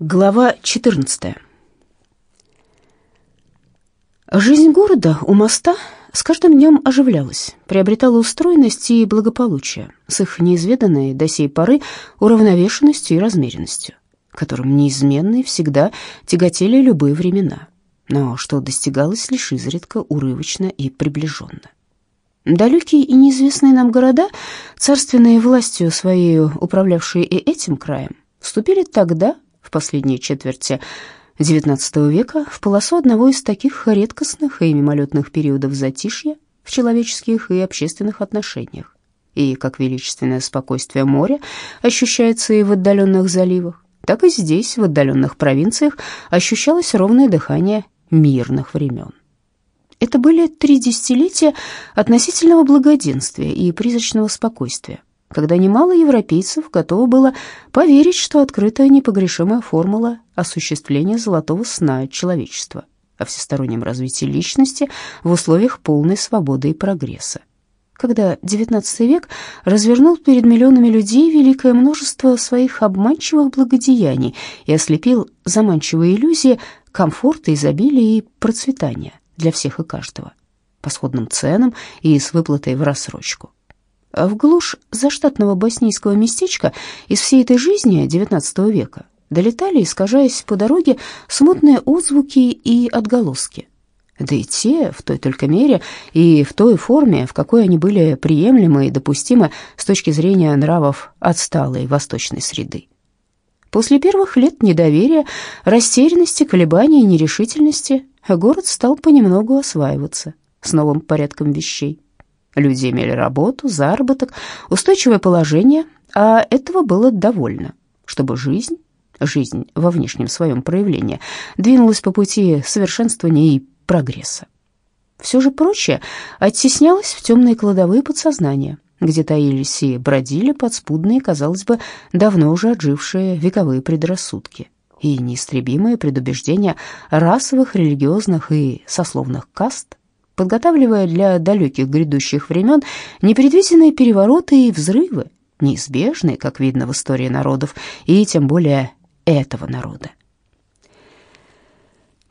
Глава 14. Жизнь города у моста с каждым днем оживлялась, приобретала устроенность и благополучие с их неизведанной до сей поры уравновешенностью и размеренностью, которым неизменно всегда тяготели любые времена, но что достигалось лишь изредка, урывочно и приближенно. Далекие и неизвестные нам города, царственные властью своей управлявшие и этим краем, вступили тогда, в последней четверти XIX века в полосу одного из таких редкостных и мимолетных периодов затишья в человеческих и общественных отношениях. И как величественное спокойствие моря ощущается и в отдаленных заливах, так и здесь, в отдаленных провинциях, ощущалось ровное дыхание мирных времен. Это были три десятилетия относительного благоденствия и призрачного спокойствия, когда немало европейцев готово было поверить, что открыта непогрешимая формула осуществления золотого сна человечества о всестороннем развитии личности в условиях полной свободы и прогресса. Когда XIX век развернул перед миллионами людей великое множество своих обманчивых благодеяний и ослепил заманчивые иллюзии комфорта, изобилия и процветания для всех и каждого, по сходным ценам и с выплатой в рассрочку. В глушь заштатного боснийского местечка из всей этой жизни XIX века долетали, искажаясь по дороге, смутные отзвуки и отголоски. Да и те в той только мере и в той форме, в какой они были приемлемы и допустимы с точки зрения нравов отсталой восточной среды. После первых лет недоверия, растерянности, колебаний и нерешительности город стал понемногу осваиваться с новым порядком вещей. Люди имели работу, заработок, устойчивое положение, а этого было довольно, чтобы жизнь, жизнь во внешнем своем проявлении, двинулась по пути совершенствования и прогресса. Все же прочее оттеснялось в темные кладовые подсознания, где таились и бродили подспудные, казалось бы, давно уже отжившие вековые предрассудки и неистребимые предубеждения расовых, религиозных и сословных каст, подготавливая для далеких грядущих времен непредвиденные перевороты и взрывы, неизбежные, как видно в истории народов, и тем более этого народа.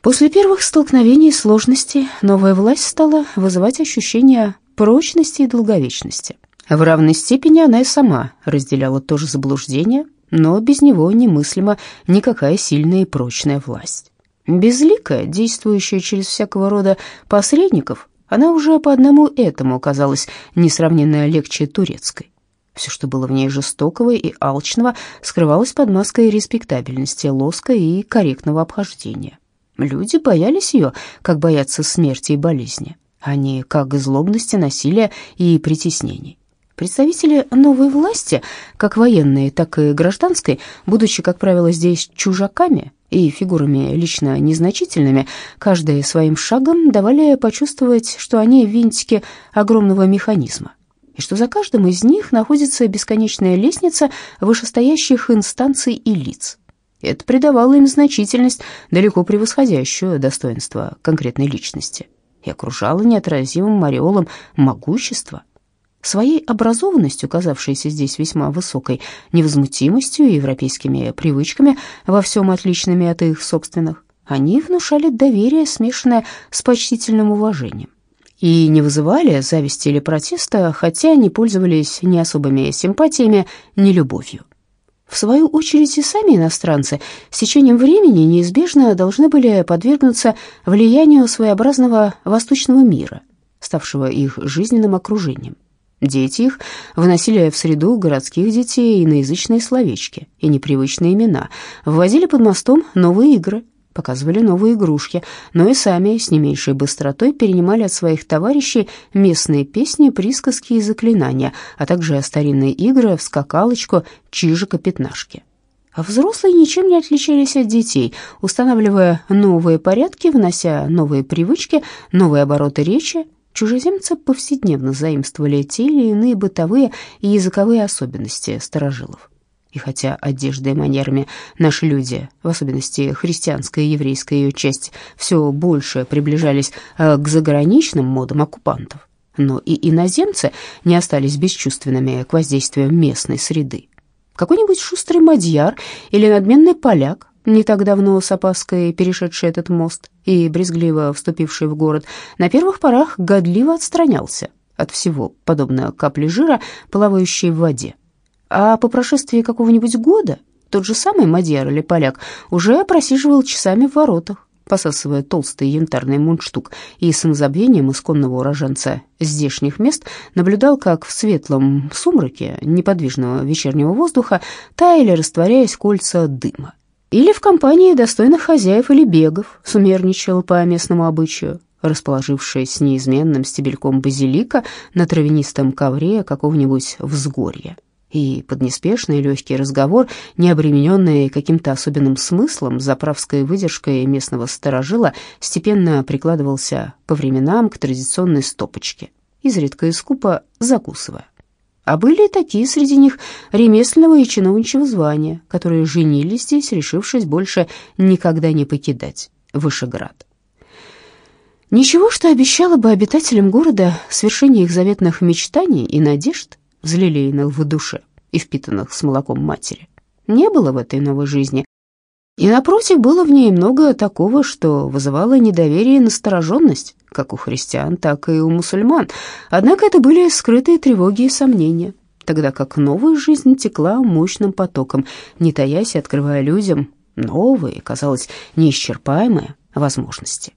После первых столкновений и сложностей новая власть стала вызывать ощущение прочности и долговечности. В равной степени она и сама разделяла то же заблуждение, но без него немыслима никакая сильная и прочная власть. Безликая, действующая через всякого рода посредников, она уже по одному этому казалась несравненно легче турецкой. Все, что было в ней жестокого и алчного, скрывалось под маской респектабельности, лоска и корректного обхождения. Люди боялись ее, как боятся смерти и болезни, а не как злобности, насилия и притеснений. Представители новой власти, как военной, так и гражданской, будучи, как правило, здесь чужаками, и фигурами лично незначительными, каждый своим шагом давали почувствовать, что они винтики огромного механизма, и что за каждым из них находится бесконечная лестница вышестоящих инстанций и лиц. Это придавало им значительность, далеко превосходящую достоинство конкретной личности, и окружало неотразимым ореолом могущества, Своей образованностью, казавшейся здесь весьма высокой, невозмутимостью и европейскими привычками, во всем отличными от их собственных, они внушали доверие, смешанное с почтительным уважением. И не вызывали зависти или протеста, хотя не пользовались ни особыми симпатиями, ни любовью. В свою очередь и сами иностранцы с течением времени неизбежно должны были подвергнуться влиянию своеобразного восточного мира, ставшего их жизненным окружением. Дети их выносили в среду городских детей иноязычные словечки и непривычные имена, вводили под мостом новые игры, показывали новые игрушки, но и сами с не меньшей быстротой перенимали от своих товарищей местные песни, присказки и заклинания, а также старинные игры в скакалочку, чижика-пятнашки. А взрослые ничем не отличались от детей, устанавливая новые порядки, внося новые привычки, новые обороты речи, Чужеземцы повседневно заимствовали те или иные бытовые и языковые особенности старожилов. И хотя одеждой и манерами наши люди, в особенности христианская и еврейская ее часть, все больше приближались э, к заграничным модам оккупантов, но и иноземцы не остались бесчувственными к воздействию местной среды. Какой-нибудь шустрый мадьяр или надменный поляк не так давно с опаской перешедший этот мост и брезгливо вступивший в город, на первых порах годливо отстранялся от всего, подобно капле жира, плавающей в воде. А по прошествии какого-нибудь года тот же самый мадьяр или поляк уже просиживал часами в воротах, посасывая толстый янтарный мундштук, и самозабвением исконного уроженца здешних мест наблюдал, как в светлом сумраке неподвижного вечернего воздуха таяли, растворяясь кольца дыма. Или в компании достойных хозяев или бегов сумерничал по местному обычаю, расположившись неизменным стебельком базилика на травянистом ковре какого-нибудь взгорья и под неспешный легкий разговор, не обремененный каким-то особенным смыслом, заправской выдержкой местного сторожила, степенно прикладывался по временам к традиционной стопочке, изредка и скупо закусывая. А были и такие среди них ремесленного и чиновничьего звания, которые женились здесь, решившись больше никогда не покидать Вышеград. Ничего, что обещало бы обитателям города свершение их заветных мечтаний и надежд, взлелеянных в душе и впитанных с молоком матери. Не было в этой новой жизни. И, напротив, было в ней много такого, что вызывало недоверие и настороженность, как у христиан, так и у мусульман. Однако это были скрытые тревоги и сомнения, тогда как новая жизнь текла мощным потоком, не таясь и открывая людям новые, казалось, неисчерпаемые возможности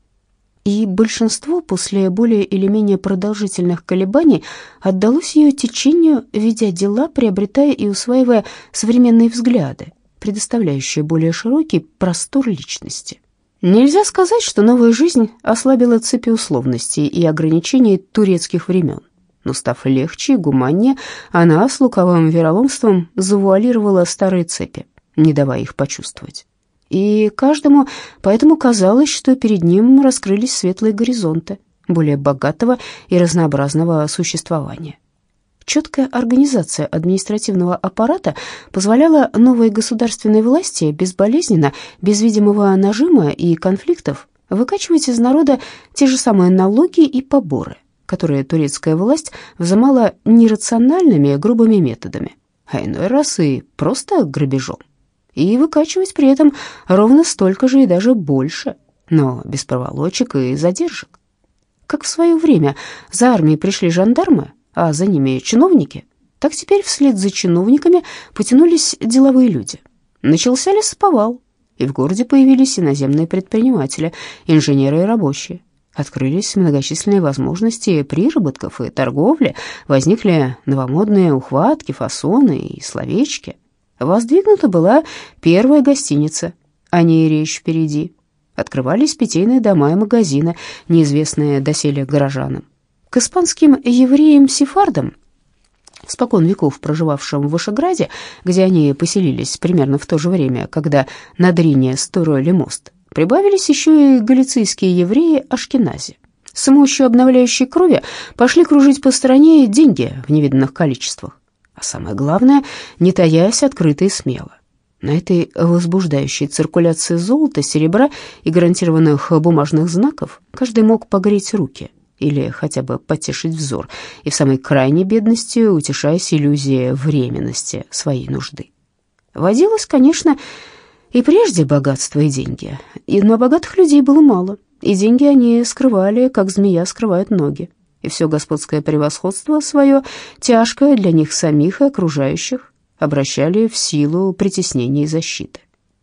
и большинство после более или менее продолжительных колебаний отдалось ее течению, ведя дела, приобретая и усваивая современные взгляды, предоставляющие более широкий простор личности. Нельзя сказать, что новая жизнь ослабила цепи условностей и ограничений турецких времен. Но став легче и гуманнее, она с луковым вероломством завуалировала старые цепи, не давая их почувствовать и каждому поэтому казалось, что перед ним раскрылись светлые горизонты более богатого и разнообразного существования. Четкая организация административного аппарата позволяла новой государственной власти безболезненно, без видимого нажима и конфликтов выкачивать из народа те же самые налоги и поборы, которые турецкая власть взымала нерациональными грубыми методами, а иной раз и просто грабежом и выкачивать при этом ровно столько же и даже больше, но без проволочек и задержек. Как в свое время за армией пришли жандармы, а за ними чиновники, так теперь вслед за чиновниками потянулись деловые люди. Начался лесоповал, и в городе появились иноземные предприниматели, инженеры и рабочие. Открылись многочисленные возможности приработков и торговли, возникли новомодные ухватки, фасоны и словечки – Воздвигнута была первая гостиница, о ней речь впереди. Открывались питейные дома и магазины, неизвестные доселе горожанам. К испанским евреям-сефардам, спокон веков проживавшим в Вышеграде, где они поселились примерно в то же время, когда на Дрине строили мост, прибавились еще и галицийские евреи-ашкенази. С мощью обновляющей крови пошли кружить по стране деньги в невиданных количествах а самое главное, не таясь открыто и смело. На этой возбуждающей циркуляции золота, серебра и гарантированных бумажных знаков каждый мог погреть руки или хотя бы потешить взор, и в самой крайней бедности утешаясь иллюзией временности своей нужды. Водилось, конечно, и прежде богатство и деньги, но богатых людей было мало, и деньги они скрывали, как змея скрывает ноги и все господское превосходство свое, тяжкое для них самих и окружающих, обращали в силу притеснения и защиты.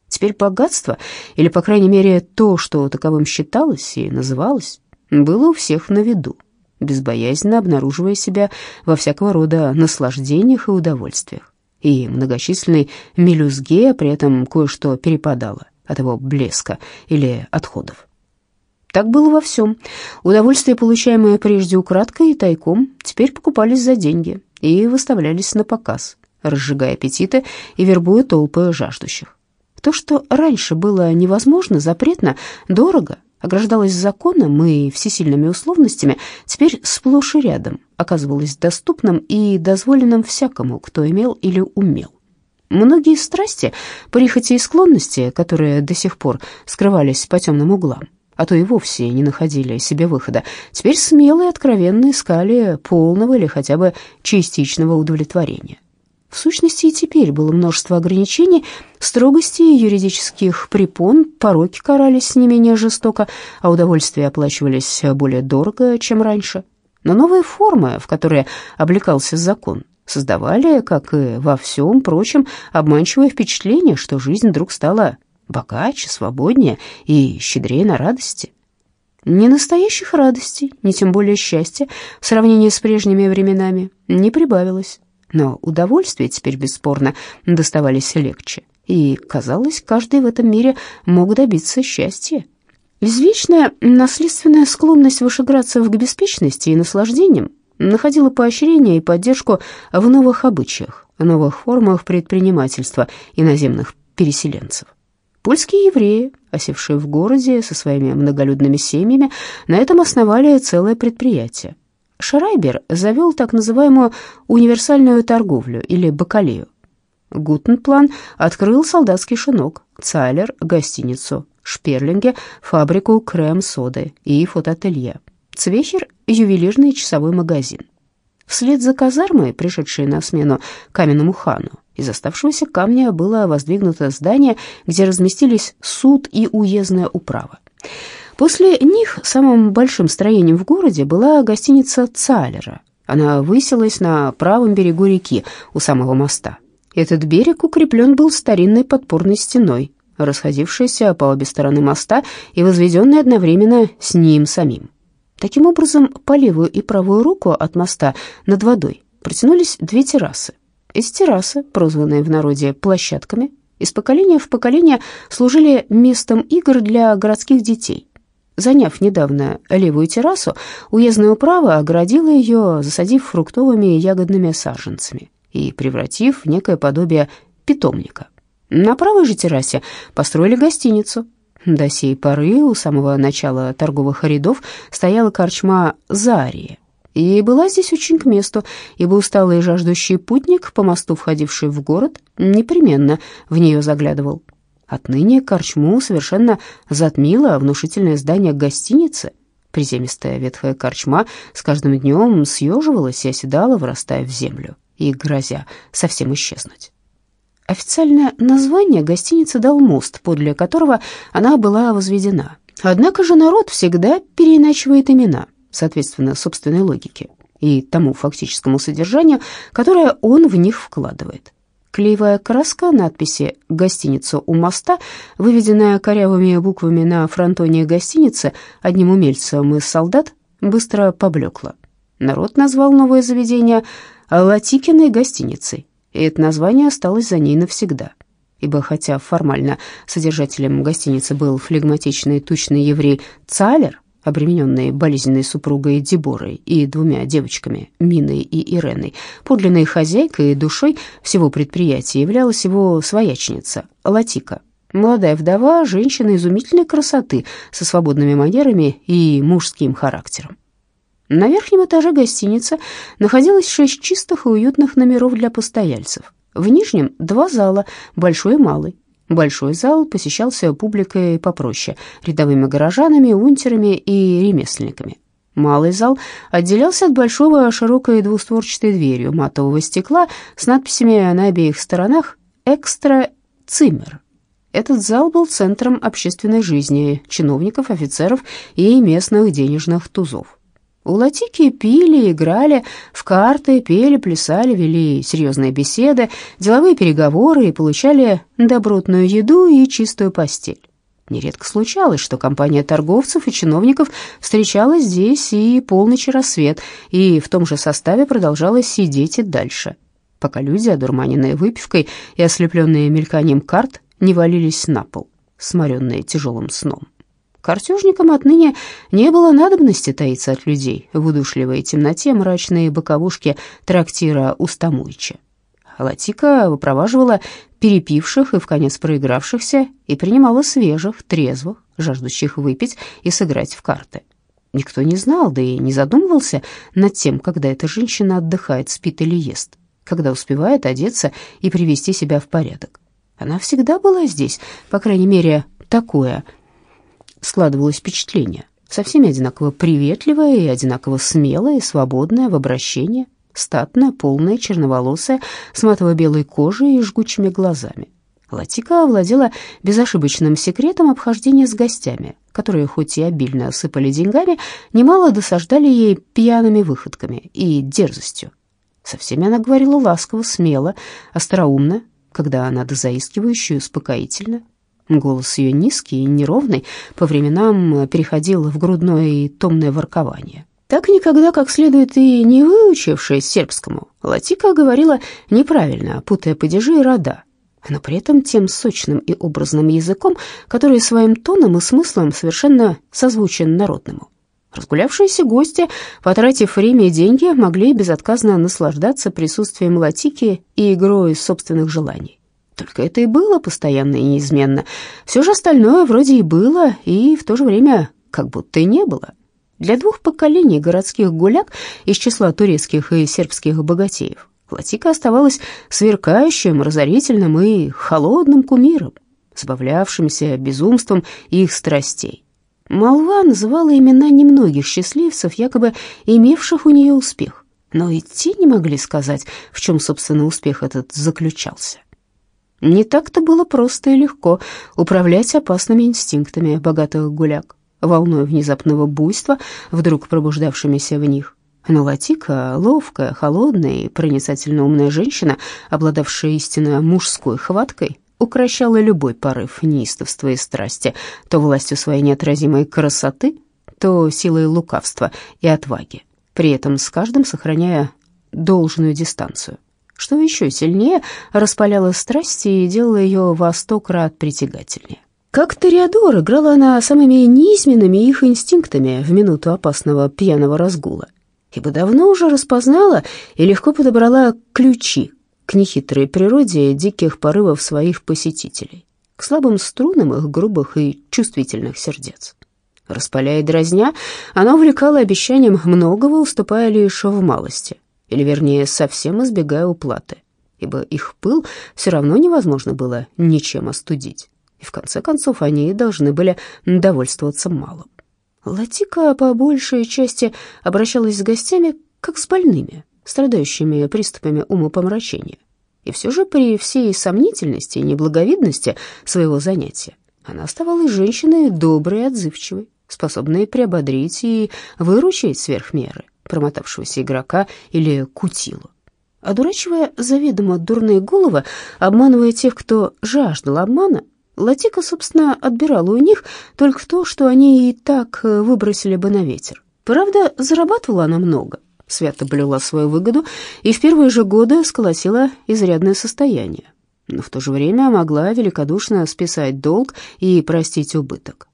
Теперь богатство, или, по крайней мере, то, что таковым считалось и называлось, было у всех на виду, безбоязненно обнаруживая себя во всякого рода наслаждениях и удовольствиях. И многочисленной мелюзге при этом кое-что перепадало от его блеска или отходов. Так было во всем. Удовольствия, получаемые прежде украдкой и тайком, теперь покупались за деньги и выставлялись на показ, разжигая аппетиты и вербуя толпы жаждущих. То, что раньше было невозможно, запретно, дорого, ограждалось законом и всесильными условностями, теперь сплошь и рядом оказывалось доступным и дозволенным всякому, кто имел или умел. Многие страсти, прихоти и склонности, которые до сих пор скрывались по темным углам, а то и вовсе не находили себе выхода, теперь смело и откровенно искали полного или хотя бы частичного удовлетворения. В сущности, и теперь было множество ограничений, строгости юридических препон, пороки карались не менее жестоко, а удовольствия оплачивались более дорого, чем раньше. Но новые формы, в которые облекался закон, создавали, как и во всем прочем, обманчивое впечатление, что жизнь вдруг стала богаче, свободнее и щедрее на радости. Ни настоящих радостей, ни тем более счастья в сравнении с прежними временами не прибавилось. Но удовольствия теперь бесспорно доставались легче, и, казалось, каждый в этом мире мог добиться счастья. Извечная наследственная склонность вышеградцев к беспечности и наслаждениям находила поощрение и поддержку в новых обычаях, новых формах предпринимательства иноземных переселенцев. Польские евреи, осевшие в городе со своими многолюдными семьями, на этом основали целое предприятие. Шрайбер завел так называемую универсальную торговлю или бакалею. Гутенплан открыл солдатский шинок, Цайлер – гостиницу, Шперлинге – фабрику крем-соды и фотоателье, Цвехер – ювелирный часовой магазин. Вслед за казармой, пришедшей на смену каменному хану, из оставшегося камня было воздвигнуто здание, где разместились суд и уездная управа. После них самым большим строением в городе была гостиница Цалера. Она высилась на правом берегу реки у самого моста. Этот берег укреплен был старинной подпорной стеной, расходившейся по обе стороны моста и возведенной одновременно с ним самим. Таким образом, по левую и правую руку от моста над водой протянулись две террасы. Эти террасы, прозванные в народе площадками, из поколения в поколение служили местом игр для городских детей. Заняв недавно левую террасу, уездное управа оградила ее, засадив фруктовыми и ягодными саженцами и превратив в некое подобие питомника. На правой же террасе построили гостиницу. До сей поры у самого начала торговых рядов стояла корчма «Зария», и была здесь очень к месту, ибо усталый и жаждущий путник, по мосту входивший в город, непременно в нее заглядывал. Отныне корчму совершенно затмило внушительное здание гостиницы. Приземистая ветхая корчма с каждым днем съеживалась и оседала, вырастая в землю и грозя совсем исчезнуть. Официальное название гостиницы дал мост, подле которого она была возведена. Однако же народ всегда переиначивает имена, соответственно, собственной логике и тому фактическому содержанию, которое он в них вкладывает. Клеевая краска надписи «Гостиница у моста», выведенная корявыми буквами на фронтоне гостиницы одним умельцем из солдат, быстро поблекла. Народ назвал новое заведение «Латикиной гостиницей», и это название осталось за ней навсегда. Ибо хотя формально содержателем гостиницы был флегматичный тучный еврей Цалер, обремененный болезненной супругой Деборой и двумя девочками, Миной и Иреной. Подлинной хозяйкой и душой всего предприятия являлась его свояченица Латика. Молодая вдова, женщина изумительной красоты, со свободными манерами и мужским характером. На верхнем этаже гостиницы находилось шесть чистых и уютных номеров для постояльцев. В нижнем два зала, большой и малый. Большой зал посещался публикой попроще, рядовыми горожанами, унтерами и ремесленниками. Малый зал отделялся от большого широкой двустворчатой дверью матового стекла с надписями на обеих сторонах «Экстра Циммер». Этот зал был центром общественной жизни чиновников, офицеров и местных денежных тузов. У Латики пили, играли в карты, пели, плясали, вели серьезные беседы, деловые переговоры и получали добротную еду и чистую постель. Нередко случалось, что компания торговцев и чиновников встречалась здесь и полночь и рассвет, и в том же составе продолжала сидеть и дальше, пока люди, одурманенные выпивкой и ослепленные мельканием карт, не валились на пол, сморенные тяжелым сном. Картежникам отныне не было надобности таиться от людей в удушливой темноте мрачной боковушки трактира Устамуича. Латика выпроваживала перепивших и в конец проигравшихся и принимала свежих, трезвых, жаждущих выпить и сыграть в карты. Никто не знал, да и не задумывался над тем, когда эта женщина отдыхает, спит или ест, когда успевает одеться и привести себя в порядок. Она всегда была здесь, по крайней мере, такое – складывалось впечатление. Со всеми одинаково приветливая и одинаково смелая и свободная в обращении, статная, полная, черноволосая, с матово-белой кожей и жгучими глазами. Латика овладела безошибочным секретом обхождения с гостями, которые хоть и обильно осыпали деньгами, немало досаждали ей пьяными выходками и дерзостью. Со всеми она говорила ласково, смело, остроумно, когда надо заискивающе и успокоительно. Голос ее низкий и неровный, по временам переходил в грудное и томное воркование. Так никогда как следует и не выучившись сербскому, Латика говорила неправильно, путая падежи и рода, но при этом тем сочным и образным языком, который своим тоном и смыслом совершенно созвучен народному. Разгулявшиеся гости, потратив время и деньги, могли безотказно наслаждаться присутствием Латики и игрой собственных желаний. Только это и было постоянно и неизменно. Все же остальное вроде и было, и в то же время как будто и не было. Для двух поколений городских гуляк из числа турецких и сербских богатеев Латика оставалась сверкающим, разорительным и холодным кумиром, забавлявшимся безумством их страстей. Молва называла имена немногих счастливцев, якобы имевших у нее успех, но и те не могли сказать, в чем, собственно, успех этот заключался. Не так-то было просто и легко управлять опасными инстинктами богатых гуляк, волной внезапного буйства, вдруг пробуждавшимися в них. Но Латика, ловкая, холодная и проницательно умная женщина, обладавшая истинно мужской хваткой, укращала любой порыв неистовства и страсти, то властью своей неотразимой красоты, то силой лукавства и отваги, при этом с каждым сохраняя должную дистанцию, что еще сильнее распаляло страсти и делало ее во сто крат притягательнее. Как Тореадор играла она самыми низменными их инстинктами в минуту опасного пьяного разгула ибо давно уже распознала и легко подобрала ключи к нехитрой природе диких порывов своих посетителей, к слабым струнам их грубых и чувствительных сердец. Распаляя дразня, она увлекала обещанием многого, уступая лишь в малости, или, вернее, совсем избегая уплаты, ибо их пыл все равно невозможно было ничем остудить, и в конце концов они должны были довольствоваться малым. Латика по большей части обращалась с гостями как с больными, страдающими приступами умопомрачения. И все же при всей сомнительности и неблаговидности своего занятия она оставалась женщиной доброй и отзывчивой, способной приободрить и выручить сверх меры промотавшегося игрока или кутилу. Одурачивая заведомо дурные головы, обманывая тех, кто жаждал обмана, Латика, собственно, отбирала у них только то, что они и так э, выбросили бы на ветер. Правда, зарабатывала она много, свято блюла свою выгоду и в первые же годы сколотила изрядное состояние, но в то же время могла великодушно списать долг и простить убыток.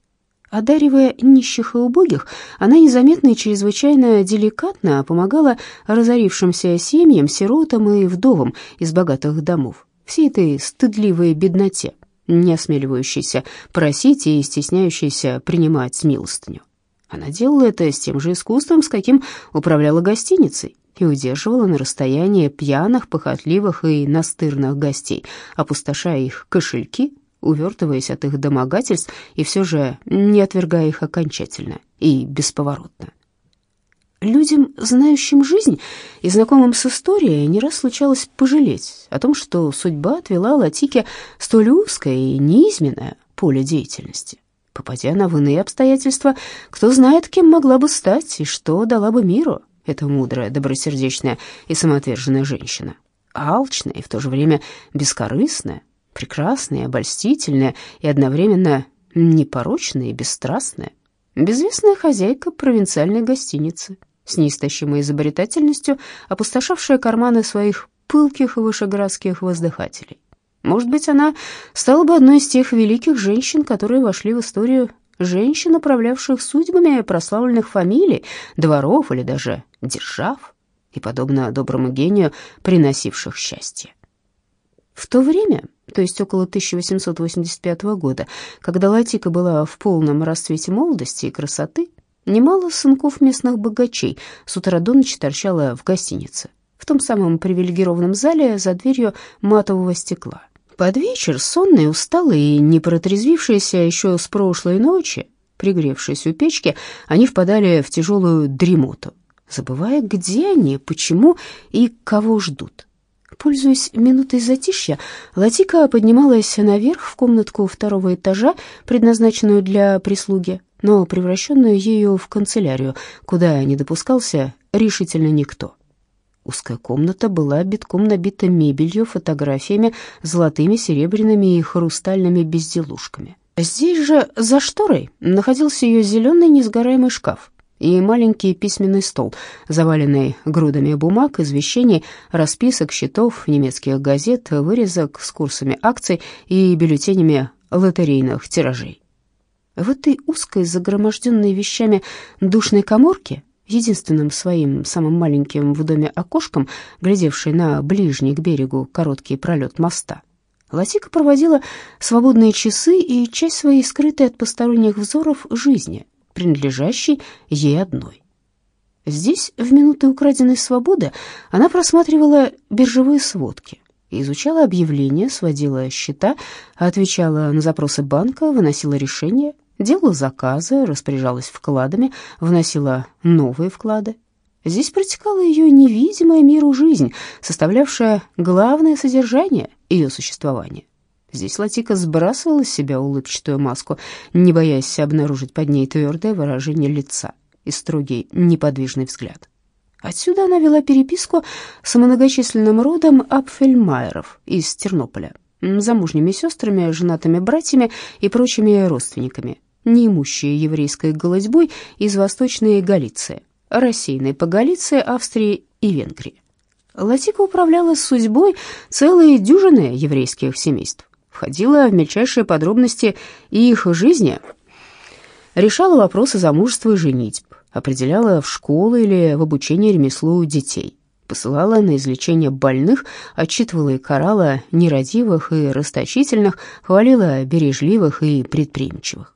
Одаривая нищих и убогих, она незаметно и чрезвычайно деликатно помогала разорившимся семьям, сиротам и вдовам из богатых домов, всей этой стыдливой бедноте не осмеливающийся просить и стесняющийся принимать милостыню. Она делала это с тем же искусством, с каким управляла гостиницей, и удерживала на расстоянии пьяных, похотливых и настырных гостей, опустошая их кошельки, увертываясь от их домогательств и все же не отвергая их окончательно и бесповоротно. Людям, знающим жизнь и знакомым с историей, не раз случалось пожалеть о том, что судьба отвела Латике столь узкое и неизменное поле деятельности. Попадя на в иные обстоятельства, кто знает, кем могла бы стать и что дала бы миру эта мудрая, добросердечная и самоотверженная женщина. Алчная и в то же время бескорыстная, прекрасная, обольстительная и одновременно непорочная и бесстрастная, безвестная хозяйка провинциальной гостиницы — с неистощимой изобретательностью опустошавшая карманы своих пылких вышеградских воздыхателей. Может быть, она стала бы одной из тех великих женщин, которые вошли в историю женщин, управлявших судьбами прославленных фамилий, дворов или даже держав, и, подобно доброму гению, приносивших счастье. В то время, то есть около 1885 года, когда Латика была в полном расцвете молодости и красоты, Немало сынков местных богачей с утра до ночи торчало в гостинице, в том самом привилегированном зале за дверью матового стекла. Под вечер, сонные, усталые и не протрезвившиеся еще с прошлой ночи, пригревшись у печки, они впадали в тяжелую дремоту, забывая, где они, почему и кого ждут. Пользуясь минутой затишья, Латика поднималась наверх в комнатку второго этажа, предназначенную для прислуги, но превращенную ею в канцелярию, куда не допускался решительно никто. Узкая комната была битком набита мебелью, фотографиями, золотыми, серебряными и хрустальными безделушками. Здесь же, за шторой, находился ее зеленый несгораемый шкаф, и маленький письменный стол, заваленный грудами бумаг, извещений, расписок, счетов, немецких газет, вырезок с курсами акций и бюллетенями лотерейных тиражей. В этой узкой, загроможденной вещами душной коморке, единственным своим самым маленьким в доме окошком, глядевшей на ближний к берегу короткий пролет моста, Латика проводила свободные часы и часть своей скрытой от посторонних взоров жизни — принадлежащей ей одной. Здесь, в минуты украденной свободы, она просматривала биржевые сводки, изучала объявления, сводила счета, отвечала на запросы банка, выносила решения, делала заказы, распоряжалась вкладами, вносила новые вклады. Здесь протекала ее невидимая миру жизнь, составлявшая главное содержание ее существования. Здесь Латика сбрасывала с себя улыбчатую маску, не боясь обнаружить под ней твердое выражение лица и строгий неподвижный взгляд. Отсюда она вела переписку с многочисленным родом Апфельмайеров из Тернополя, замужними сестрами, женатыми братьями и прочими родственниками, неимущие еврейской голодьбой из Восточной Галиции, рассеянной по Галиции, Австрии и Венгрии. Латика управляла судьбой целой дюжины еврейских семейств входила в мельчайшие подробности их жизни, решала вопросы замужества и женитьб, определяла в школы или в обучение ремеслу детей, посылала на излечение больных, отчитывала и карала нерадивых и расточительных, хвалила бережливых и предприимчивых.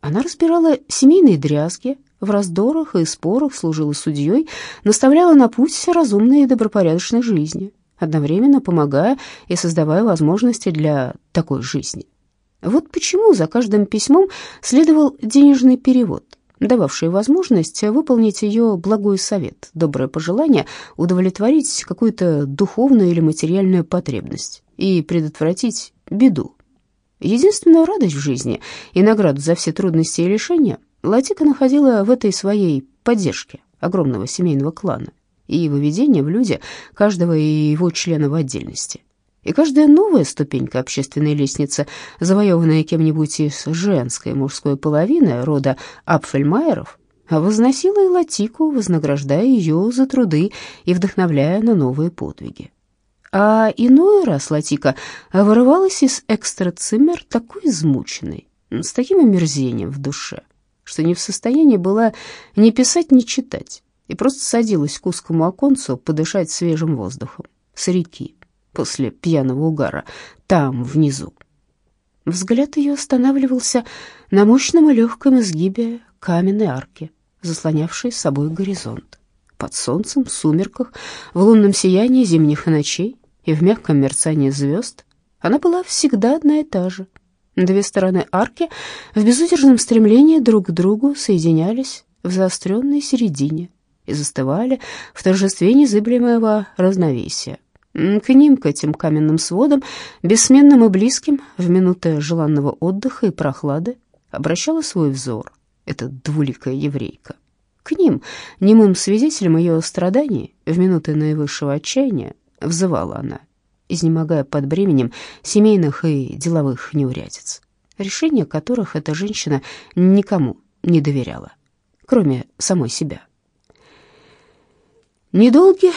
Она разбирала семейные дрязги, в раздорах и спорах служила судьей, наставляла на путь разумной и добропорядочной жизни, одновременно помогая и создавая возможности для такой жизни. Вот почему за каждым письмом следовал денежный перевод, дававший возможность выполнить ее благой совет, доброе пожелание, удовлетворить какую-то духовную или материальную потребность и предотвратить беду. Единственную радость в жизни и награду за все трудности и лишения Латика находила в этой своей поддержке огромного семейного клана и выведение в люди каждого его члена в отдельности. И каждая новая ступенька общественной лестницы, завоеванная кем-нибудь из женской и мужской половины рода Апфельмайеров, возносила и Латику, вознаграждая ее за труды и вдохновляя на новые подвиги. А иной раз Латика вырывалась из экстрациммер такой измученной, с таким омерзением в душе, что не в состоянии была ни писать, ни читать и просто садилась к узкому оконцу подышать свежим воздухом с реки после пьяного угара там, внизу. Взгляд ее останавливался на мощном и легком изгибе каменной арки, заслонявшей собой горизонт. Под солнцем, в сумерках, в лунном сиянии зимних ночей и в мягком мерцании звезд она была всегда одна и та же. Две стороны арки в безудержном стремлении друг к другу соединялись в заостренной середине, и застывали в торжестве незыблемого равновесия. К ним, к этим каменным сводам, бессменным и близким, в минуты желанного отдыха и прохлады, обращала свой взор эта двуликая еврейка. К ним, немым свидетелям ее страданий, в минуты наивысшего отчаяния, взывала она, изнемогая под бременем семейных и деловых неурядиц, решения которых эта женщина никому не доверяла, кроме самой себя. Недолги,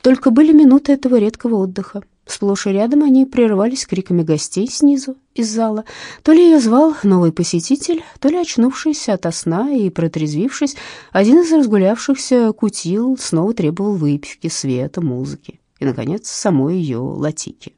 только были минуты этого редкого отдыха. Сплошь и рядом они прерывались криками гостей снизу, из зала. То ли ее звал новый посетитель, то ли, очнувшись ото сна и протрезвившись, один из разгулявшихся кутил снова требовал выпивки, света, музыки и, наконец, самой ее латики.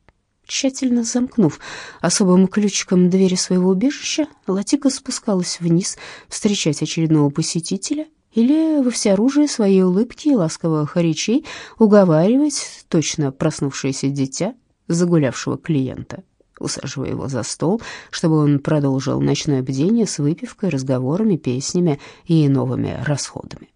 Тщательно замкнув особым ключиком двери своего убежища, Латика спускалась вниз встречать очередного посетителя — или во всеоружии своей улыбки и ласковых речей уговаривать точно проснувшееся дитя загулявшего клиента, усаживая его за стол, чтобы он продолжил ночное бдение с выпивкой, разговорами, песнями и новыми расходами.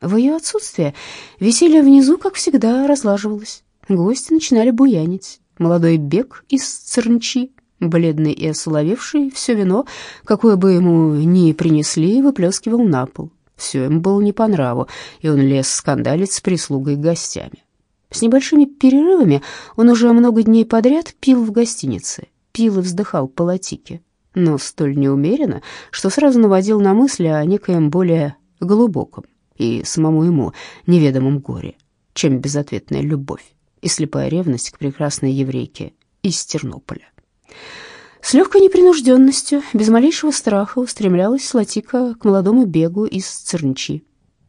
В ее отсутствие веселье внизу, как всегда, разлаживалось. Гости начинали буянить. Молодой бег из цернчи, бледный и осоловевший, все вино, какое бы ему ни принесли, выплескивал на пол. Все ему было не по нраву, и он лез скандалить с прислугой и гостями. С небольшими перерывами он уже много дней подряд пил в гостинице, пил и вздыхал по латике, но столь неумеренно, что сразу наводил на мысли о некоем более глубоком и самому ему неведомом горе, чем безответная любовь и слепая ревность к прекрасной еврейке из Тернополя. С легкой непринужденностью, без малейшего страха устремлялась Латика к молодому бегу из Цернчи.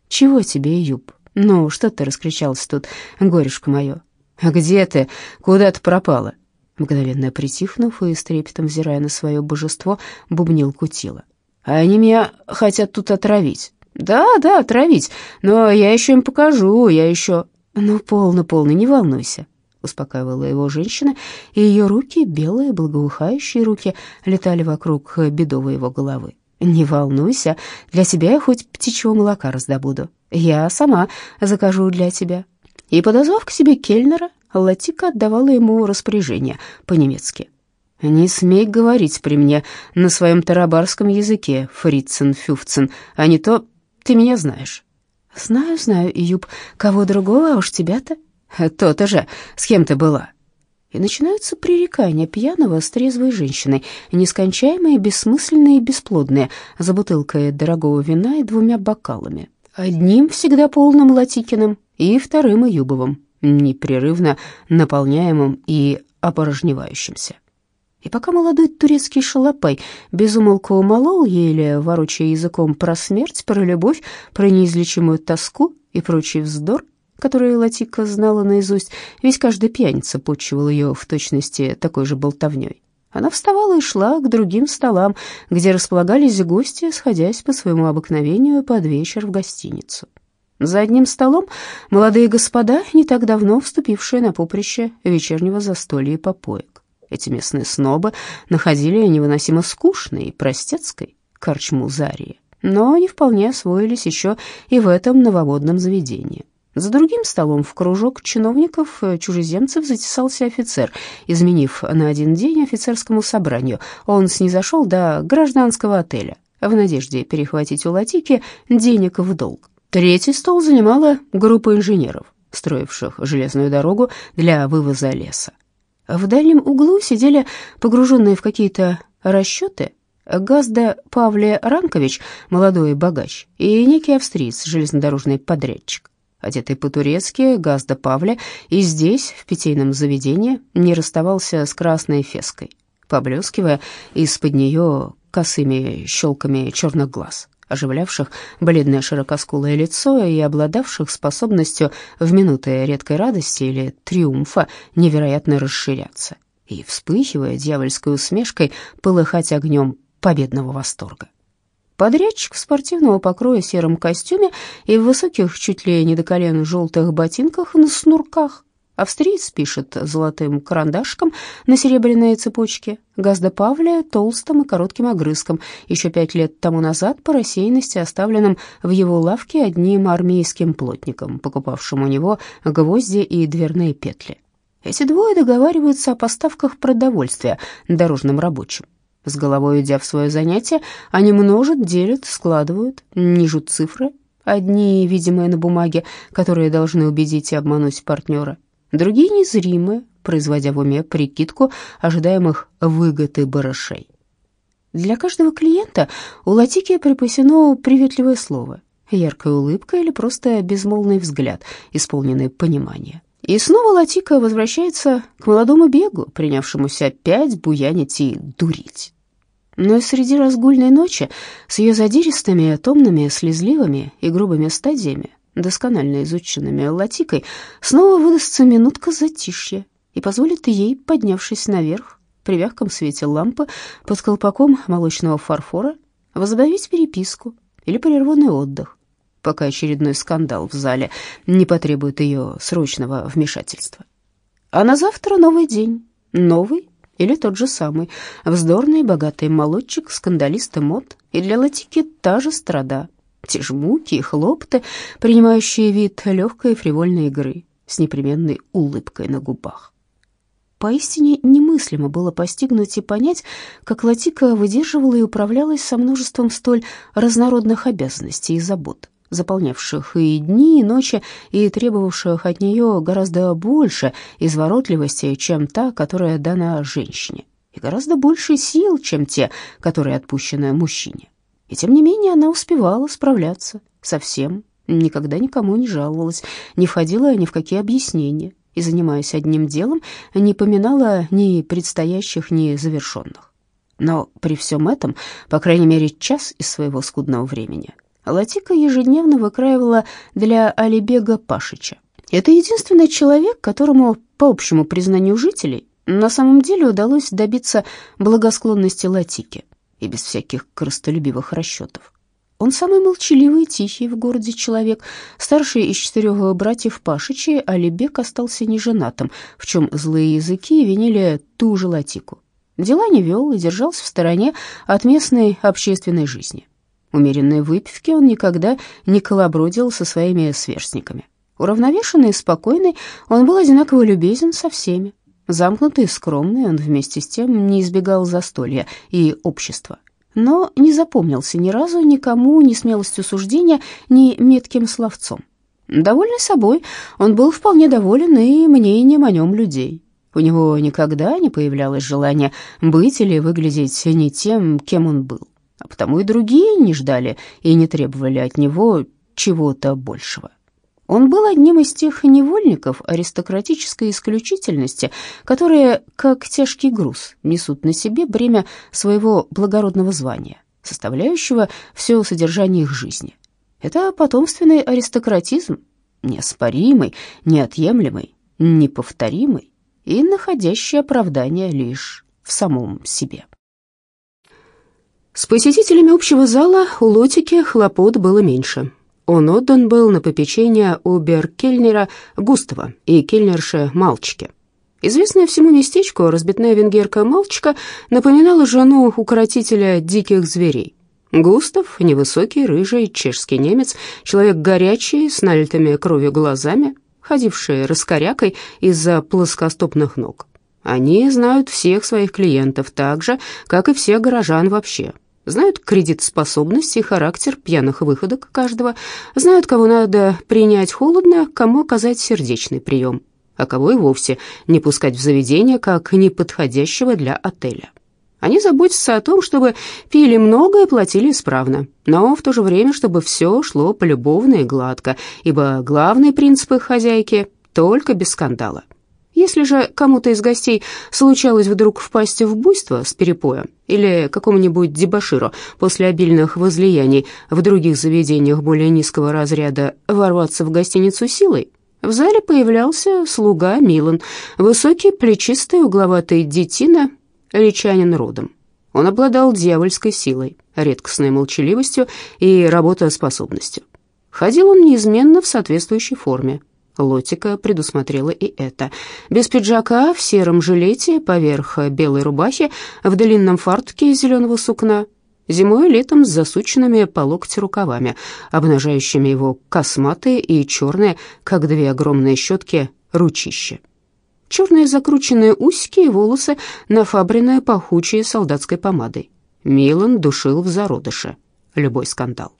«Чего тебе, Юб? Ну, что ты раскричался тут, горюшка мое? А где ты? Куда ты пропала?» Мгновенно притихнув и с трепетом взирая на свое божество, бубнил Кутила. «Они меня хотят тут отравить». «Да, да, отравить, но я еще им покажу, я еще...» «Ну, полно, полно, не волнуйся», — успокаивала его женщина, и ее руки, белые, благоухающие руки, летали вокруг бедовой его головы. «Не волнуйся, для тебя я хоть птичьего молока раздобуду. Я сама закажу для тебя». И, подозвав к себе кельнера, Латика отдавала ему распоряжение по-немецки. «Не смей говорить при мне на своем тарабарском языке, фрицен-фюфцен, а не то ты меня знаешь». «Знаю, знаю, Юб. Кого другого, а уж тебя-то?» «То-то же. С кем ты была?» И начинаются пререкания пьяного с трезвой женщиной, нескончаемые, бессмысленные и бесплодные, за бутылкой дорогого вина и двумя бокалами. Одним всегда полным Латикиным и вторым Юбовым, непрерывно наполняемым и опорожневающимся. И пока молодой турецкий шалопай безумолку умолол, еле ворочая языком про смерть, про любовь, про неизлечимую тоску и прочий вздор, который Латика знала наизусть, ведь каждый пьяница почивал ее в точности такой же болтовней. Она вставала и шла к другим столам, где располагались гости, сходясь по своему обыкновению под вечер в гостиницу. За одним столом молодые господа, не так давно вступившие на поприще вечернего застолья и попоек. Эти местные снобы находили невыносимо скучной и простецкой корчму Зарии, но не вполне освоились еще и в этом новомодном заведении. За другим столом в кружок чиновников чужеземцев затесался офицер, изменив на один день офицерскому собранию. Он снизошел до гражданского отеля в надежде перехватить у Латики денег в долг. Третий стол занимала группа инженеров, строивших железную дорогу для вывоза леса. В дальнем углу сидели погруженные в какие-то расчеты Газда Павле Ранкович, молодой богач, и некий австриец, железнодорожный подрядчик. Одетый по-турецки, Газда Павле и здесь, в питейном заведении, не расставался с красной феской, поблескивая из-под нее косыми щелками черных глаз оживлявших бледное широкоскулое лицо и обладавших способностью в минуты редкой радости или триумфа невероятно расширяться и, вспыхивая дьявольской усмешкой, полыхать огнем победного восторга. Подрядчик в спортивного покроя сером костюме и в высоких, чуть ли не до колен желтых ботинках на снурках Австриец пишет золотым карандашком на серебряной цепочке, Газда Павлия толстым и коротким огрызком, еще пять лет тому назад по рассеянности оставленным в его лавке одним армейским плотником, покупавшим у него гвозди и дверные петли. Эти двое договариваются о поставках продовольствия дорожным рабочим. С головой уйдя в свое занятие, они множат, делят, складывают, нижут цифры, одни видимые на бумаге, которые должны убедить и обмануть партнера, другие незримые, производя в уме прикидку ожидаемых выгод и барышей. Для каждого клиента у Латики припасено приветливое слово, яркая улыбка или просто безмолвный взгляд, исполненный понимания. И снова Латика возвращается к молодому бегу, принявшемуся опять буянить и дурить. Но и среди разгульной ночи с ее задиристыми, томными, слезливыми и грубыми стадиями досконально изученными Латикой, снова выдастся минутка затишья и позволит ей, поднявшись наверх, при мягком свете лампы под колпаком молочного фарфора, возобновить переписку или прерванный отдых, пока очередной скандал в зале не потребует ее срочного вмешательства. А на завтра новый день, новый или тот же самый, вздорный богатый молодчик, скандалист и мод, и для Латики та же страда, те же муки и хлопоты, принимающие вид легкой фривольной игры с непременной улыбкой на губах. Поистине немыслимо было постигнуть и понять, как Латика выдерживала и управлялась со множеством столь разнородных обязанностей и забот, заполнявших и дни, и ночи, и требовавших от нее гораздо больше изворотливости, чем та, которая дана женщине, и гораздо больше сил, чем те, которые отпущены мужчине. И тем не менее она успевала справляться со всем, никогда никому не жаловалась, не входила ни в какие объяснения, и, занимаясь одним делом, не поминала ни предстоящих, ни завершенных. Но при всем этом, по крайней мере, час из своего скудного времени, Латика ежедневно выкраивала для Алибега Пашича. Это единственный человек, которому, по общему признанию жителей, на самом деле удалось добиться благосклонности Латики и без всяких корыстолюбивых расчетов. Он самый молчаливый и тихий в городе человек. Старший из четырех братьев Пашичи, Алибек, остался неженатым, в чем злые языки винили ту же Латику. Дела не вел и держался в стороне от местной общественной жизни. Умеренной выпивки он никогда не колобродил со своими сверстниками. Уравновешенный и спокойный, он был одинаково любезен со всеми. Замкнутый и скромный, он вместе с тем не избегал застолья и общества но не запомнился ни разу никому ни смелостью суждения, ни метким словцом. Довольный собой, он был вполне доволен и мнением о нем людей. У него никогда не появлялось желания быть или выглядеть не тем, кем он был, а потому и другие не ждали и не требовали от него чего-то большего. Он был одним из тех невольников аристократической исключительности, которые, как тяжкий груз, несут на себе бремя своего благородного звания, составляющего все содержание их жизни. Это потомственный аристократизм, неоспоримый, неотъемлемый, неповторимый и находящий оправдание лишь в самом себе. С посетителями общего зала у Лотики хлопот было меньше. Он отдан был на попечение обер-кельнера Густава и кельнерши Малчики. Известная всему местечку разбитная венгерка Малчика напоминала жену укротителя диких зверей. Густав, невысокий, рыжий, чешский немец, человек горячий, с налитыми кровью глазами, ходивший раскорякой из-за плоскостопных ног. Они знают всех своих клиентов так же, как и всех горожан вообще, знают кредитоспособность и характер пьяных выходок каждого, знают, кого надо принять холодно, кому оказать сердечный прием, а кого и вовсе не пускать в заведение как неподходящего для отеля. Они заботятся о том, чтобы пили много и платили исправно, но в то же время, чтобы все шло полюбовно и гладко, ибо главный принцип их хозяйки — только без скандала. Если же кому-то из гостей случалось вдруг впасть в буйство с перепоя или какому-нибудь дебоширу после обильных возлияний в других заведениях более низкого разряда ворваться в гостиницу силой, в зале появлялся слуга Милан, высокий, плечистый, угловатый детина, речанин родом. Он обладал дьявольской силой, редкостной молчаливостью и работоспособностью. Ходил он неизменно в соответствующей форме, Лотика предусмотрела и это. Без пиджака, в сером жилете, поверх белой рубахи, в длинном фартуке зеленого сукна. Зимой и летом с засученными по локти рукавами, обнажающими его косматые и черные, как две огромные щетки, ручища. Черные закрученные усики и волосы, нафабренные пахучей солдатской помадой. Милан душил в зародыше любой скандал.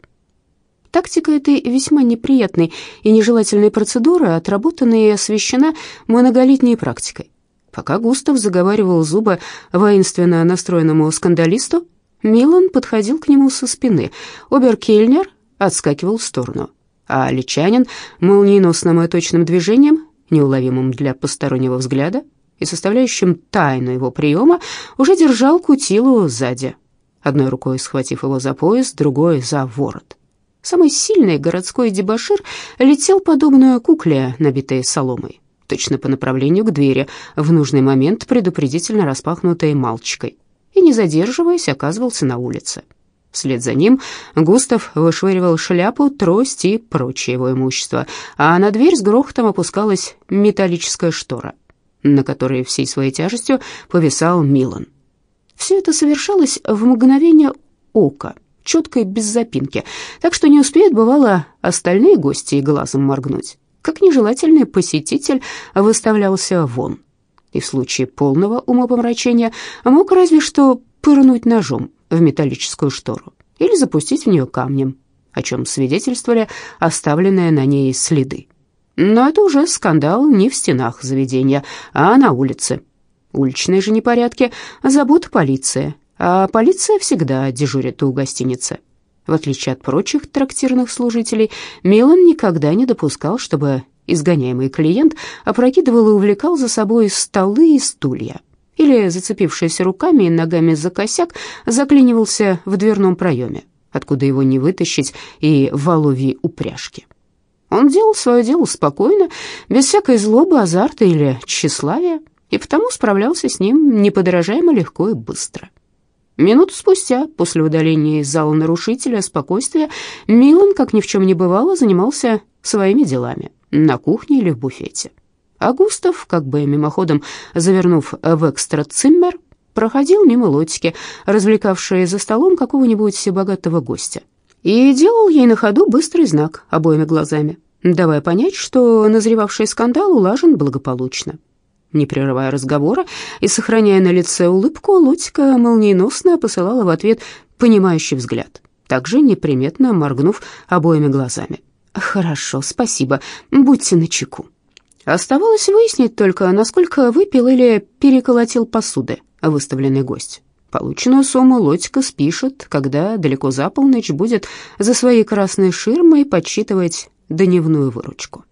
Тактика этой весьма неприятной и нежелательной процедуры отработана и освещена многолетней практикой. Пока Густав заговаривал зубы воинственно настроенному скандалисту, Милан подходил к нему со спины. Оберкельнер отскакивал в сторону, а Личанин молниеносным и точным движением, неуловимым для постороннего взгляда и составляющим тайну его приема, уже держал Кутилу сзади, одной рукой схватив его за пояс, другой — за ворот. Самый сильный городской дебошир летел подобно кукле, набитой соломой, точно по направлению к двери, в нужный момент предупредительно распахнутой малчикой, и, не задерживаясь, оказывался на улице. Вслед за ним Густав вышвыривал шляпу, трость и прочее его имущество, а на дверь с грохотом опускалась металлическая штора, на которой всей своей тяжестью повисал Милан. Все это совершалось в мгновение ока — четко и без запинки, так что не успеют, бывало, остальные гости и глазом моргнуть. Как нежелательный посетитель выставлялся вон. И в случае полного умопомрачения мог разве что пырнуть ножом в металлическую штору или запустить в нее камнем, о чем свидетельствовали оставленные на ней следы. Но это уже скандал не в стенах заведения, а на улице. Уличные же непорядки забота полиции, а полиция всегда дежурит у гостиницы. В отличие от прочих трактирных служителей, Милан никогда не допускал, чтобы изгоняемый клиент опрокидывал и увлекал за собой столы и стулья, или, зацепившись руками и ногами за косяк, заклинивался в дверном проеме, откуда его не вытащить и в воловьей упряжке. Он делал свое дело спокойно, без всякой злобы, азарта или тщеславия, и потому справлялся с ним неподражаемо легко и быстро. Минуту спустя, после удаления из зала нарушителя спокойствия, Милан, как ни в чем не бывало, занимался своими делами на кухне или в буфете. А Густав, как бы мимоходом завернув в экстра-циммер, проходил мимо Лотики, развлекавшей за столом какого-нибудь богатого гостя, и делал ей на ходу быстрый знак обоими глазами, давая понять, что назревавший скандал улажен благополучно. Не прерывая разговора и сохраняя на лице улыбку, Лотика молниеносно посылала в ответ понимающий взгляд, также неприметно моргнув обоими глазами. «Хорошо, спасибо, будьте начеку». Оставалось выяснить только, насколько выпил или переколотил посуды выставленный гость. Полученную сумму Лотика спишет, когда далеко за полночь будет за своей красной ширмой подсчитывать дневную выручку.